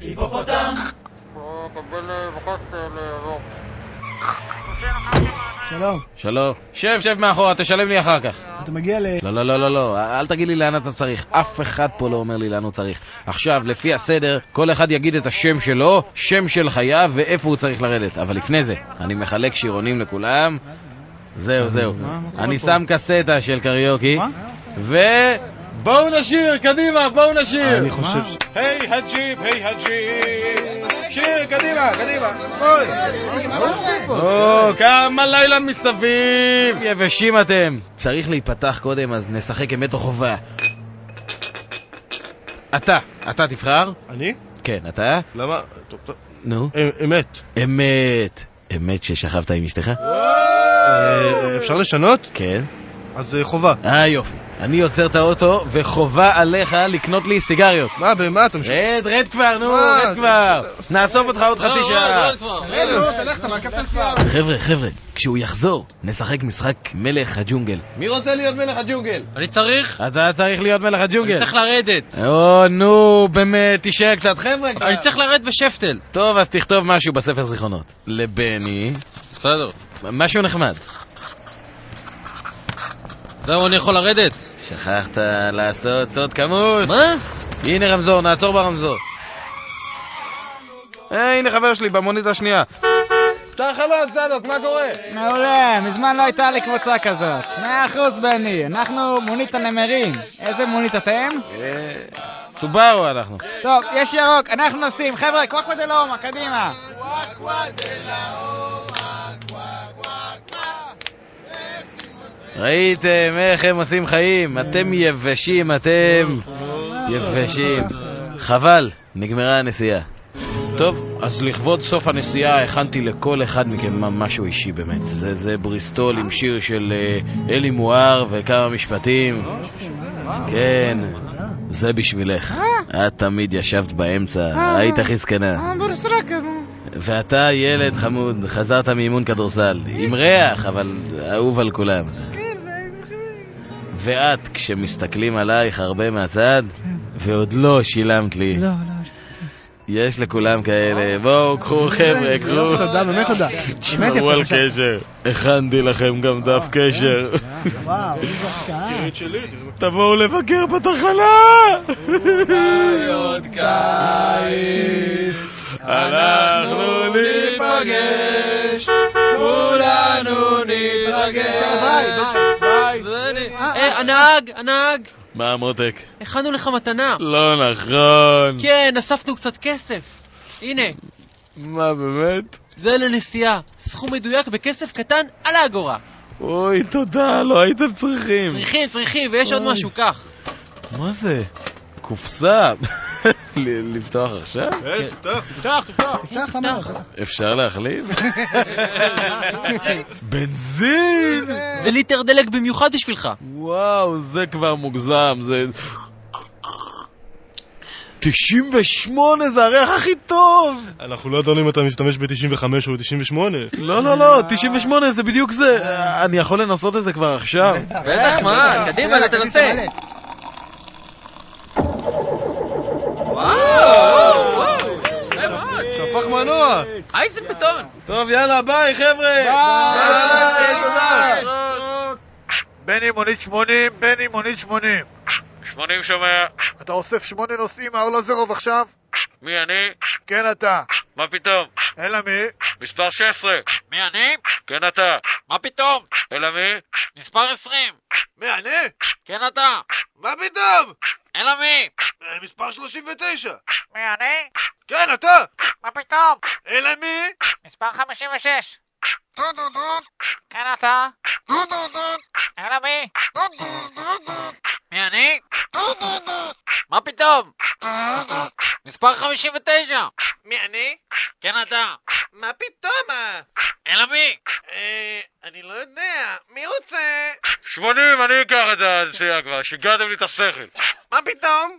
היפופוטם! שלום, שלום. שב, שב מאחורה, תשלם לי אחר כך. אתה מגיע ל... לא, לא, לא, לא, לא, אל תגיד לי לאן אתה צריך. אף אחד פה לא אומר לי לאן הוא צריך. עכשיו, לפי הסדר, כל אחד יגיד את השם שלו, שם של חייו ואיפה הוא צריך לרדת. אבל לפני זה, אני מחלק שירונים לכולם. זהו, זהו. אני שם קסטה של קריוקי. מה? ו... בואו נשיר, קדימה, בואו נשיר! אני חושב ש... היי הג'יפ, היי הג'יפ! שיר, קדימה, קדימה, בואי! או, כמה לילה מסביב! יבשים אתם! צריך להיפתח קודם, אז נשחק אמת או חובה. אתה, אתה תבחר? אני? כן, אתה? למה? טוב, טוב. נו. אה, אמת. אמת. אמת ששכבת עם אשתך? אה, אפשר לשנות? כן. אז אה, חובה. אה, יופי. אני עוצר את האוטו, וחובה עליך לקנות לי סיגריות. מה, במה אתה משנה? רד, רד כבר, נו? רד כבר. נאסוף אותך עוד חצי שעה. אתה מעכב את הנסיעה. חבר'ה, חבר'ה, כשהוא יחזור, נשחק משחק מלך הג'ונגל. מי רוצה להיות מלך הג'ונגל? אני צריך, אתה צריך להיות מלך אני הג'ונגל. צריך לרדת. או, נו, באמת, תישאר קצת, חבר'ה, קצת. אני צריך לרדת בשפטל. טוב, אז תכתוב משהו בספר זיכרונות. לבני, בסדר. משהו נחמד. זהו, אני יכול לרדת. שכחת לעשות סוד כמוס. מה? הנה רמזור, נעצור ברמזור. אה, הנה חבר שלי, במונית השנייה. פתח חלון, צדוק, מה קורה? מעולה, מזמן לא הייתה לי קבוצה כזאת. מאה אחוז בני, אנחנו מונית הנמרים. איזה מונית אתם? אה, סובארו אנחנו. טוב, יש ירוק, אנחנו נוסעים. חבר'ה, קוואקווה דה לאומה, קדימה. ראיתם איך הם עושים חיים? אתם יבשים, אתם יבשים. חבל, נגמרה הנסיעה. טוב, אז לכבוד סוף הנסיעה הכנתי לכל אחד מכם משהו אישי באמת. זה, זה בריסטול עם שיר של אה, אלי מואר וכמה משפטים. כן, זה בשבילך. את תמיד ישבת באמצע, היית הכי זקנה. ואתה ילד חמוד, חזרת מאימון כדורסל. עם ריח, אבל אהוב על כולם. ואת, כשמסתכלים עלייך הרבה מהצד, ועוד לא שילמת לי. לא, לא. יש לכולם כאלה, בואו, קחו חבר'ה, קחו. תודה, באמת תודה. תשמרו על. קשר. הכנתי לכם גם דף קשר. וואו, איזה הפתעה. תבואו לבקר בתחנה! עוד קיץ, אנחנו ניפגש, כולנו נתרגש. אה, הנהג, הנהג, מה מותק? הכנו לך מתנה. לא נכון. כן, אספנו קצת כסף. הנה, מה באמת? זה לנסיעה. סכום מדויק בכסף קטן על האגורה. אוי, תודה, לא הייתם צריכים. צריכים, צריכים, ויש עוד. משהו, כך. מה זה? קופסה. לפתוח עכשיו? תפתח. פתח, למה לא? אפשר להחליף? בנזין! זה ליטר דלק במיוחד בשבילך. וואו, זה כבר מוגזם, זה... 98 זה הריח הכי טוב! אנחנו לא ידענו אם אתה משתמש ב-95 או ב-98. לא, לא, לא, 98 זה בדיוק זה. אה, אני יכול לנסות את זה כבר עכשיו. בטח, מה? קדימה, תנסה. וואו, וואו, יפה מאוד. שפך מנוע! אייזן בטון. טוב, יאללה, ביי, חבר'ה! ביי! בני מונית 80, בני מונית 80. 80 שומע. אתה אוסף שמונה נוסעים מארלוזרוב עכשיו? מי אני? כן אתה. מה פתאום? אלא מי? מספר 16. מי אני? כן אתה. מה פתאום? אלא מי? מספר 20. מי אני? כן אתה. מה פתאום? אלא מי? אה, מספר 39. מי אני? כן, אתה! מה פתאום? אלא מי? מספר 56. כן אתה? אלא מי? מי אני? מה פתאום? מספר 59. מי אני? כן אתה. מה פתאום? אלא מי? אה, אני לא יודע. מי רוצה? 80, אני אקח את הנסיעה כבר, שיגעתם לי את השכל. מה פתאום?